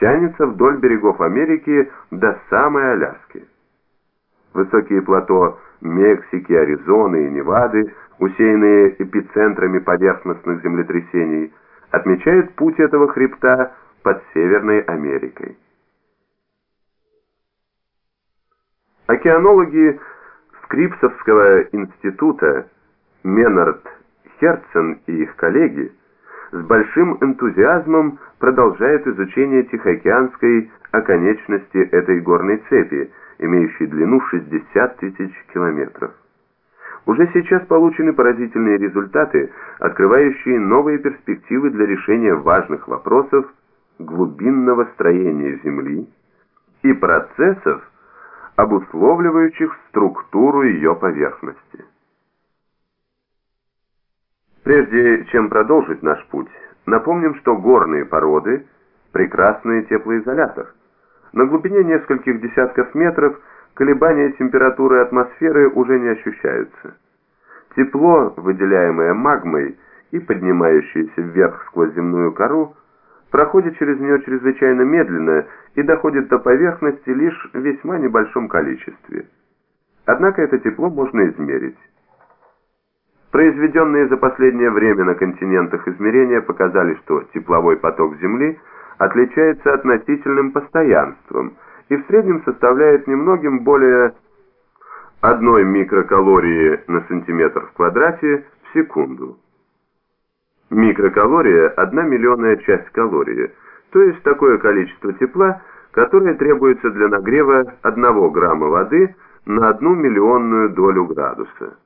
тянется вдоль берегов Америки до самой Аляски. Высокие плато Мексики, Аризоны и Невады, усеянные эпицентрами поверхностных землетрясений, отмечают путь этого хребта под Северной Америкой. Океанологи Скрипсовского института Менард Херцен и их коллеги с большим энтузиазмом продолжают изучение Тихоокеанской оконечности этой горной цепи, имеющей длину 60 тысяч километров. Уже сейчас получены поразительные результаты, открывающие новые перспективы для решения важных вопросов глубинного строения Земли и процессов, обусловливающих структуру ее поверхности. Прежде чем продолжить наш путь, напомним, что горные породы – прекрасный теплоизолятор. На глубине нескольких десятков метров колебания температуры атмосферы уже не ощущаются. Тепло, выделяемое магмой и поднимающееся вверх сквозь земную кору, проходит через нее чрезвычайно медленно и доходит до поверхности лишь в весьма небольшом количестве. Однако это тепло можно измерить. Произведенные за последнее время на континентах измерения показали, что тепловой поток Земли отличается относительным постоянством и в среднем составляет немногим более одной микрокалории на сантиметр в квадрате в секунду. Микрокалория – одна миллионная часть калории, то есть такое количество тепла, которое требуется для нагрева 1 грамма воды на одну миллионную долю градуса.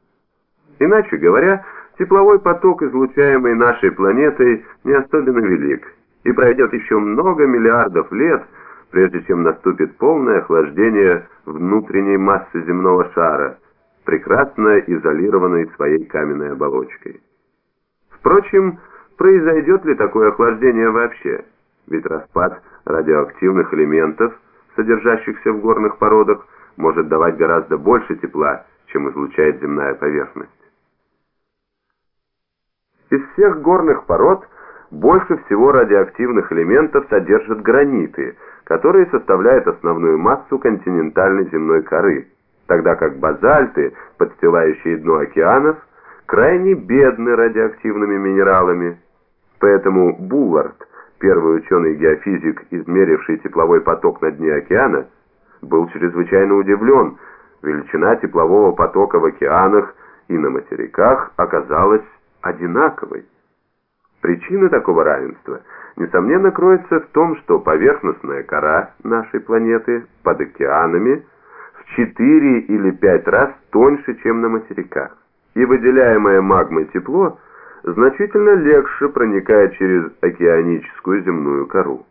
Иначе говоря, тепловой поток, излучаемый нашей планетой, не особенно велик, и пройдет еще много миллиардов лет, прежде чем наступит полное охлаждение внутренней массы земного шара, прекрасно изолированной своей каменной оболочкой. Впрочем, произойдет ли такое охлаждение вообще? Ведь распад радиоактивных элементов, содержащихся в горных породах, может давать гораздо больше тепла, чем излучает земная поверхность. Из всех горных пород больше всего радиоактивных элементов содержат граниты, которые составляют основную массу континентальной земной коры, тогда как базальты, подстилающие дно океанов, крайне бедны радиоактивными минералами. Поэтому Буллард, первый ученый-геофизик, измеривший тепловой поток на дне океана, был чрезвычайно удивлен. Величина теплового потока в океанах и на материках оказалась одинаковой. Причина такого равенства, несомненно, кроется в том, что поверхностная кора нашей планеты под океанами в 4 или 5 раз тоньше, чем на материках и выделяемое магмой тепло значительно легче проникает через океаническую земную кору.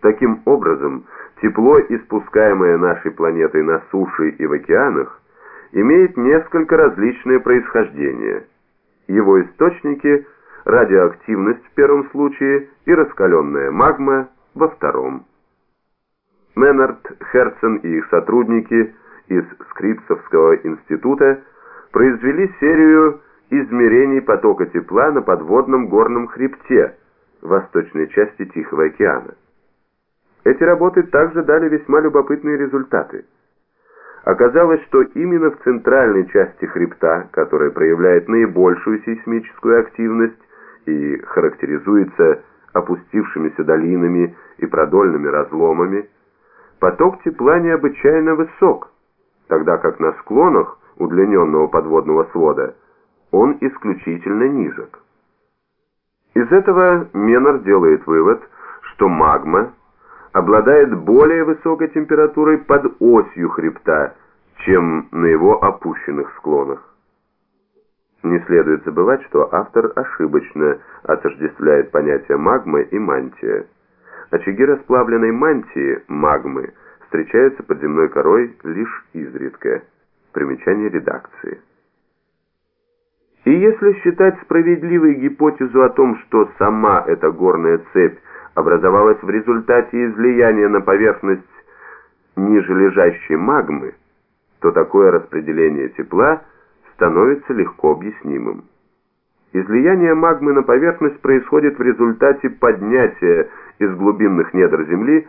Таким образом, тепло, испускаемое нашей планетой на суше и в океанах, имеет несколько различное происхождение. Его источники – радиоактивность в первом случае и раскаленная магма во втором. Меннард, Херцен и их сотрудники из Скрипсовского института – произвели серию измерений потока тепла на подводном горном хребте в восточной части Тихого океана. Эти работы также дали весьма любопытные результаты. Оказалось, что именно в центральной части хребта, которая проявляет наибольшую сейсмическую активность и характеризуется опустившимися долинами и продольными разломами, поток тепла необычайно высок, тогда как на склонах удлиненного подводного свода, он исключительно низок. Из этого Меннер делает вывод, что магма обладает более высокой температурой под осью хребта, чем на его опущенных склонах. Не следует забывать, что автор ошибочно отождествляет понятия магма и мантия. Очаги расплавленной мантии, магмы, встречаются под земной корой лишь изредка. Примечание редакции. И если считать справедливой гипотезу о том, что сама эта горная цепь образовалась в результате излияния на поверхность ниже лежащей магмы, то такое распределение тепла становится легко объяснимым. Излияние магмы на поверхность происходит в результате поднятия из глубинных недр Земли